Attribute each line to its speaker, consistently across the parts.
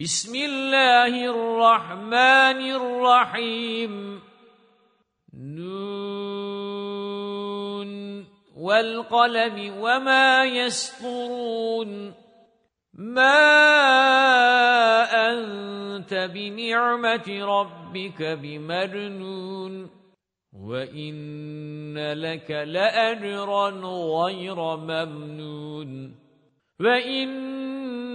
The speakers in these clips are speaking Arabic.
Speaker 1: بسم الله الرحمن الرحيم. نون والقلم وما يسطرون. ما أنت بنعمة ربك بمجنون. وَإِنَّ لَكَ لَأَجْرًا غَيْرَ مَمْنُونٍ.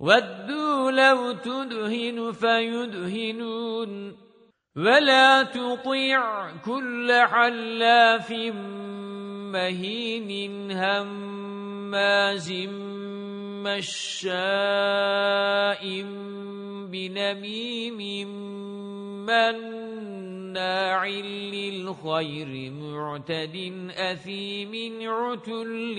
Speaker 1: وَدُّوا لَوْ تُدْهِنُ فَيُدْهِنُونَ وَلَا تُطِعْ كُلَّ حَلَّافٍ مَّهِينٍ هَمَّازٍ مَّشَّاءٍ بِنَمِيمٍ مَّنَّاعٍ لِّلْخَيْرِ مُعْتَدٍ أَثِيمٍ عُتُلٍّ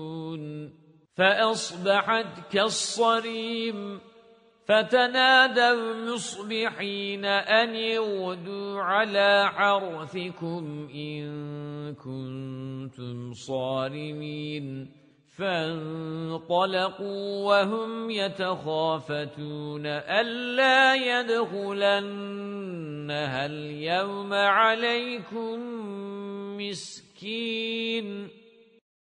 Speaker 1: فَأَصْبَحَتْ كَالصَّرِيمِ فَتَنَادَوْا مُصْبِحِينَ أَنِ اغْدُوا عَلَى حَرْثِكُمْ إِن كُنتُمْ صَارِمِينَ. فَانطَلَقُوا وَهُمْ يَتَخَافَتُونَ أَلَّا يَدْخُلَنَّهَا الْيَوْمَ عَلَيْكُمْ مِسْكِينٌ.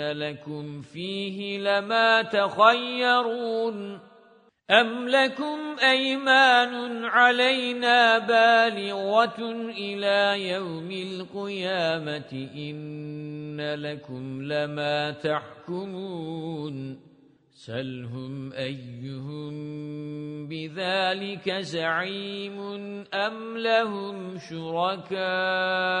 Speaker 1: لَكُمْ فِيهِ لَمَا تَخَيَّرُونَ أَمْ لَكُمْ أَيْمَانٌ عَلَيْنَا بَالِغَةٌ إِلَى يَوْمِ الْقِيَامَةِ إِنَّ لَكُمْ لَمَا تَحْكُمُونَ سَلْهُمْ أَيُّهُمْ بِذَلِكَ زَعِيمٌ أَمْ لَهُمْ شُرَكَاءُ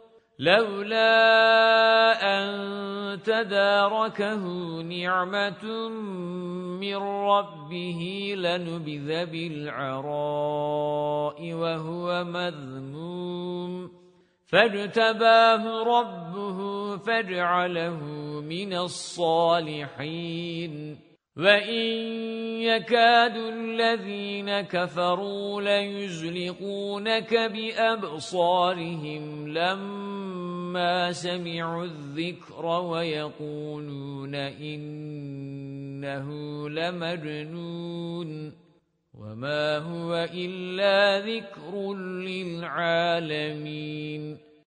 Speaker 1: لَوْلَا أَن تَدَارَكَهُ نِعْمَةٌ مِّن رَّبِّهِ لَنُبِذَ بِالْعَرَاءِ وَهُوَ مَذْمُومٌ. فَاجْتَبَاهُ رَبُّهُ فَجَعَلَهُ مِنَ الصَّالِحِينَ. وَإِن يَكَادُ الَّذِينَ كَفَرُوا لَيُزْلِقُونَكَ بِأَبْصَارِهِمْ لَمَّا سَمِعُوا الذِّكْرَ وَيَقُولُونَ إِنَّهُ لَمَجْنُونٌ وَمَا هُوَ إِلَّا ذِكْرٌ لِلْعَالَمِينَ